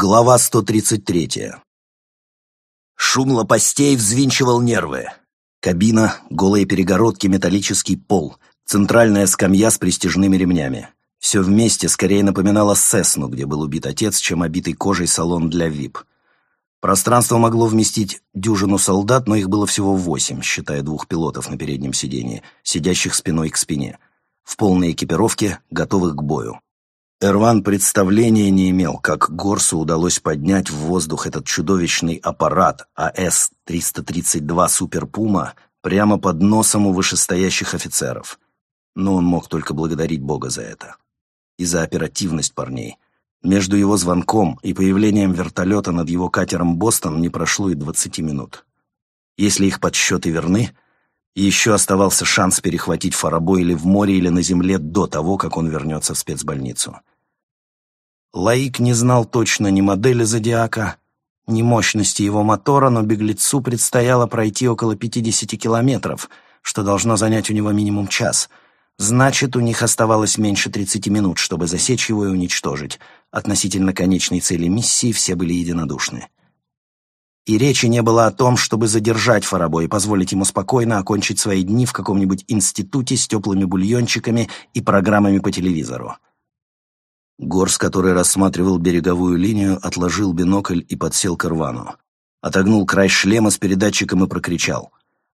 Глава 133. Шум лопастей взвинчивал нервы. Кабина, голые перегородки, металлический пол, центральная скамья с престижными ремнями. Все вместе скорее напоминало Сесну, где был убит отец, чем обитый кожей салон для ВИП. Пространство могло вместить дюжину солдат, но их было всего восемь, считая двух пилотов на переднем сидении, сидящих спиной к спине, в полной экипировке, готовых к бою. Эрван представления не имел, как Горсу удалось поднять в воздух этот чудовищный аппарат АС-332 «Супер Пума» прямо под носом у вышестоящих офицеров. Но он мог только благодарить Бога за это. И за оперативность парней. Между его звонком и появлением вертолета над его катером «Бостон» не прошло и двадцати минут. Если их подсчеты верны, еще оставался шанс перехватить Фарабо или в море, или на земле до того, как он вернется в спецбольницу. Лаик не знал точно ни модели «Зодиака», ни мощности его мотора, но беглецу предстояло пройти около 50 километров, что должно занять у него минимум час. Значит, у них оставалось меньше 30 минут, чтобы засечь его и уничтожить. Относительно конечной цели миссии все были единодушны. И речи не было о том, чтобы задержать Фарабо и позволить ему спокойно окончить свои дни в каком-нибудь институте с теплыми бульончиками и программами по телевизору. Горс, который рассматривал береговую линию, отложил бинокль и подсел к Ирвану. Отогнул край шлема с передатчиком и прокричал.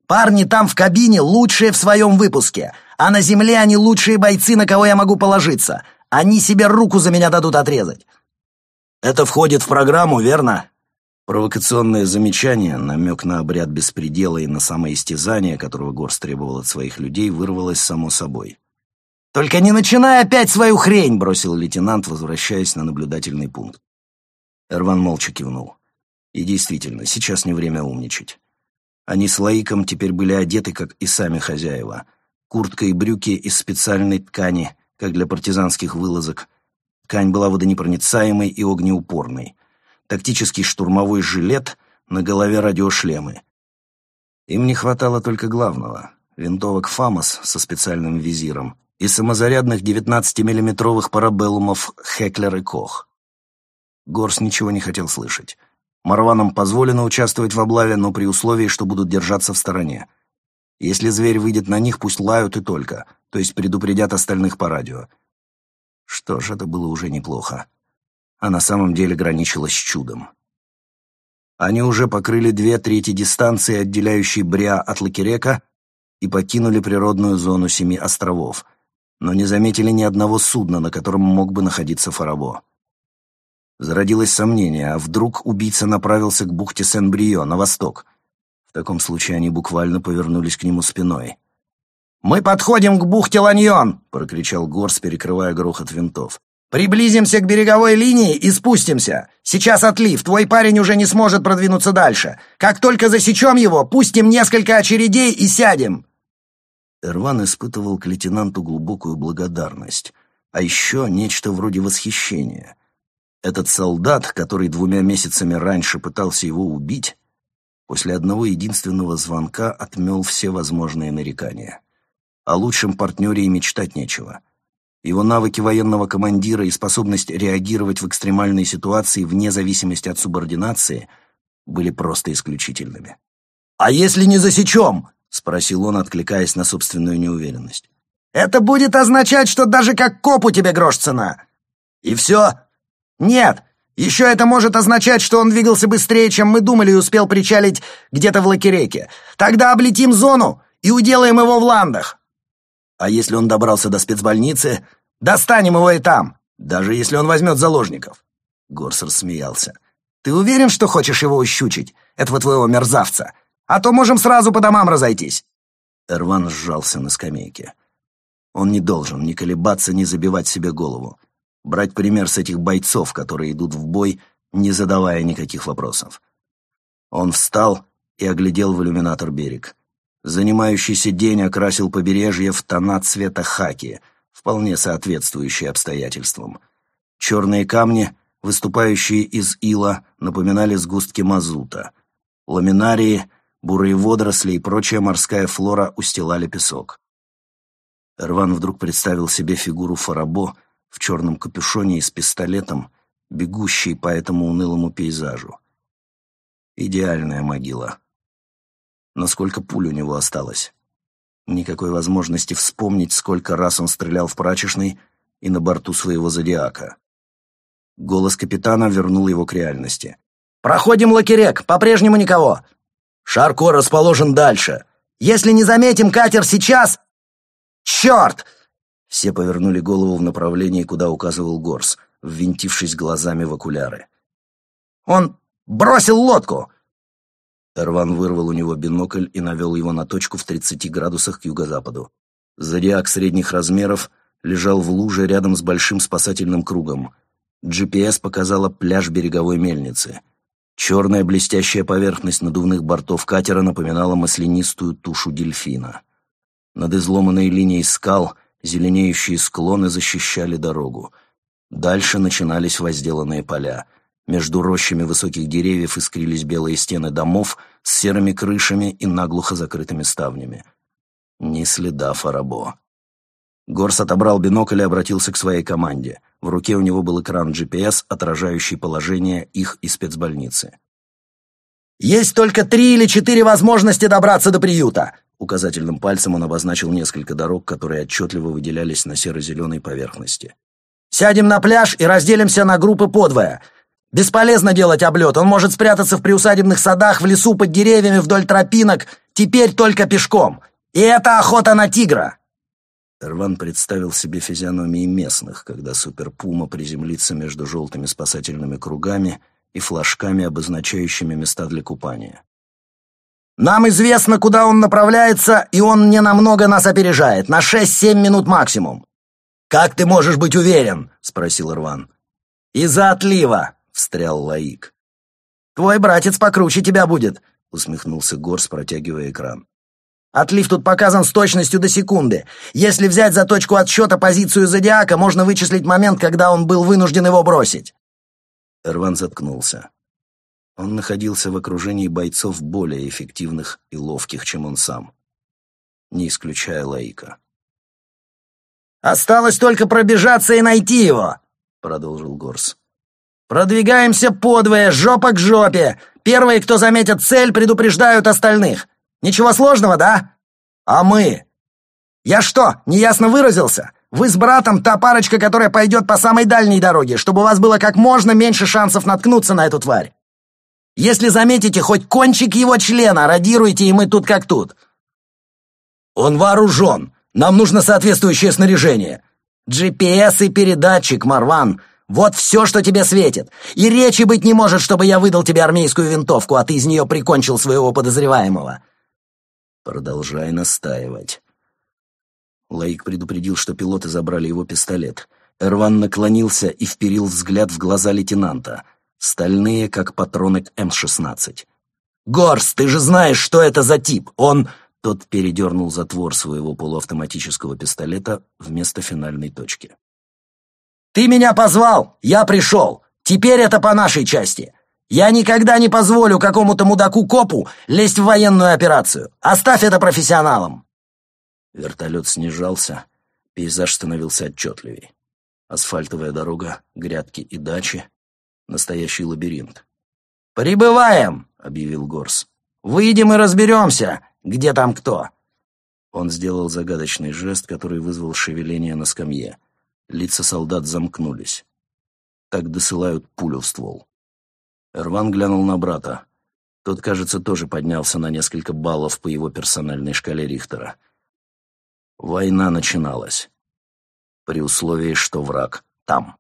«Парни там в кабине лучшие в своем выпуске, а на земле они лучшие бойцы, на кого я могу положиться. Они себе руку за меня дадут отрезать». «Это входит в программу, верно?» Провокационное замечание, намек на обряд беспредела и на самоистязание, которого Горс требовал от своих людей, вырвалось само собой. «Только не начинай опять свою хрень!» — бросил лейтенант, возвращаясь на наблюдательный пункт. Эрван молча кивнул. И действительно, сейчас не время умничать. Они с Лаиком теперь были одеты, как и сами хозяева. Куртка и брюки из специальной ткани, как для партизанских вылазок. Ткань была водонепроницаемой и огнеупорной. Тактический штурмовой жилет, на голове радиошлемы. Им не хватало только главного — винтовок «Фамос» со специальным визиром и самозарядных 19-миллиметровых парабеллумов «Хеклер» и «Кох». Горс ничего не хотел слышать. Марванам позволено участвовать в облаве, но при условии, что будут держаться в стороне. Если зверь выйдет на них, пусть лают и только, то есть предупредят остальных по радио. Что ж, это было уже неплохо. А на самом деле граничило чудом. Они уже покрыли две трети дистанции, отделяющей Бря от Лакерека, и покинули природную зону Семи островов — но не заметили ни одного судна, на котором мог бы находиться Фарабо. Зародилось сомнение, а вдруг убийца направился к бухте Сен-Брио, на восток. В таком случае они буквально повернулись к нему спиной. «Мы подходим к бухте Ланьон!» — прокричал Горс, перекрывая грохот винтов. «Приблизимся к береговой линии и спустимся. Сейчас отлив, твой парень уже не сможет продвинуться дальше. Как только засечем его, пустим несколько очередей и сядем!» Эрван испытывал к лейтенанту глубокую благодарность, а еще нечто вроде восхищения. Этот солдат, который двумя месяцами раньше пытался его убить, после одного единственного звонка отмел все возможные нарекания. О лучшем партнере и мечтать нечего. Его навыки военного командира и способность реагировать в экстремальной ситуации вне зависимости от субординации были просто исключительными. «А если не засечем?» — спросил он, откликаясь на собственную неуверенность. «Это будет означать, что даже как копу тебе грош цена!» «И все?» «Нет! Еще это может означать, что он двигался быстрее, чем мы думали, и успел причалить где-то в Лакереке. Тогда облетим зону и уделаем его в ландах!» «А если он добрался до спецбольницы?» «Достанем его и там, даже если он возьмет заложников!» Горсер смеялся. «Ты уверен, что хочешь его ущучить, этого твоего мерзавца?» А то можем сразу по домам разойтись». Эрван сжался на скамейке. Он не должен ни колебаться, ни забивать себе голову. Брать пример с этих бойцов, которые идут в бой, не задавая никаких вопросов. Он встал и оглядел в иллюминатор берег. Занимающийся день окрасил побережье в тона цвета хаки, вполне соответствующие обстоятельствам. Черные камни, выступающие из ила, напоминали сгустки мазута. Ламинарии Бурые водоросли и прочая морская флора устилали песок. Эрван вдруг представил себе фигуру Фарабо в черном капюшоне и с пистолетом, бегущей по этому унылому пейзажу. Идеальная могила. Но сколько пуль у него осталось? Никакой возможности вспомнить, сколько раз он стрелял в прачечной и на борту своего зодиака. Голос капитана вернул его к реальности. «Проходим Лакерек, по-прежнему никого. Шарко расположен дальше. Если не заметим катер сейчас... Черт!» Все повернули голову в направлении, куда указывал Горс, ввинтившись глазами в окуляры. «Он бросил лодку!» Эрван вырвал у него бинокль и навел его на точку в 30 градусах к юго-западу. Зодиак средних размеров лежал в луже рядом с большим спасательным кругом. GPS показала пляж береговой мельницы. Черная блестящая поверхность надувных бортов катера напоминала маслянистую тушу дельфина. Над изломанной линией скал зеленеющие склоны защищали дорогу. Дальше начинались возделанные поля. Между рощами высоких деревьев искрились белые стены домов с серыми крышами и наглухо закрытыми ставнями. Ни следа Фарабо. Горс отобрал бинокль и обратился к своей команде. В руке у него был экран GPS, отражающий положение их и спецбольницы. «Есть только три или четыре возможности добраться до приюта!» Указательным пальцем он обозначил несколько дорог, которые отчетливо выделялись на серо-зеленой поверхности. «Сядем на пляж и разделимся на группы подвое. Бесполезно делать облет, он может спрятаться в приусадебных садах, в лесу под деревьями, вдоль тропинок, теперь только пешком. И это охота на тигра!» Эрван представил себе физиономии местных, когда суперпума приземлится между желтыми спасательными кругами и флажками, обозначающими места для купания. «Нам известно, куда он направляется, и он не намного нас опережает, на шесть-семь минут максимум». «Как ты можешь быть уверен?» — спросил Ирван. «Из-за отлива», — встрял Лаик. «Твой братец покруче тебя будет», — усмехнулся Горс, протягивая экран. Отлив тут показан с точностью до секунды. Если взять за точку отсчета позицию Зодиака, можно вычислить момент, когда он был вынужден его бросить. Эрван заткнулся. Он находился в окружении бойцов более эффективных и ловких, чем он сам. Не исключая Лаика. «Осталось только пробежаться и найти его», — продолжил Горс. «Продвигаемся подвое, жопа к жопе. Первые, кто заметят цель, предупреждают остальных. Ничего сложного, да? А мы? Я что, неясно выразился? Вы с братом та парочка, которая пойдет по самой дальней дороге, чтобы у вас было как можно меньше шансов наткнуться на эту тварь. Если заметите хоть кончик его члена, радируйте, и мы тут как тут. Он вооружен. Нам нужно соответствующее снаряжение. GPS и передатчик, Марван. Вот все, что тебе светит. И речи быть не может, чтобы я выдал тебе армейскую винтовку, а ты из нее прикончил своего подозреваемого. Продолжай настаивать. Лаик предупредил, что пилоты забрали его пистолет. Эрван наклонился и вперил взгляд в глаза лейтенанта. Стальные, как патроны к М-16. «Горс, ты же знаешь, что это за тип! Он...» Тот передернул затвор своего полуавтоматического пистолета вместо финальной точки. «Ты меня позвал! Я пришел! Теперь это по нашей части! Я никогда не позволю какому-то мудаку-копу лезть в военную операцию. Оставь это профессионалам!» Вертолет снижался, пейзаж становился отчетливей. Асфальтовая дорога, грядки и дачи. Настоящий лабиринт. «Прибываем!» — объявил Горс. «Выйдем и разберемся, где там кто!» Он сделал загадочный жест, который вызвал шевеление на скамье. Лица солдат замкнулись. Так досылают пулю в ствол. Эрван глянул на брата. Тот, кажется, тоже поднялся на несколько баллов по его персональной шкале Рихтера. Война начиналась. При условии, что враг там.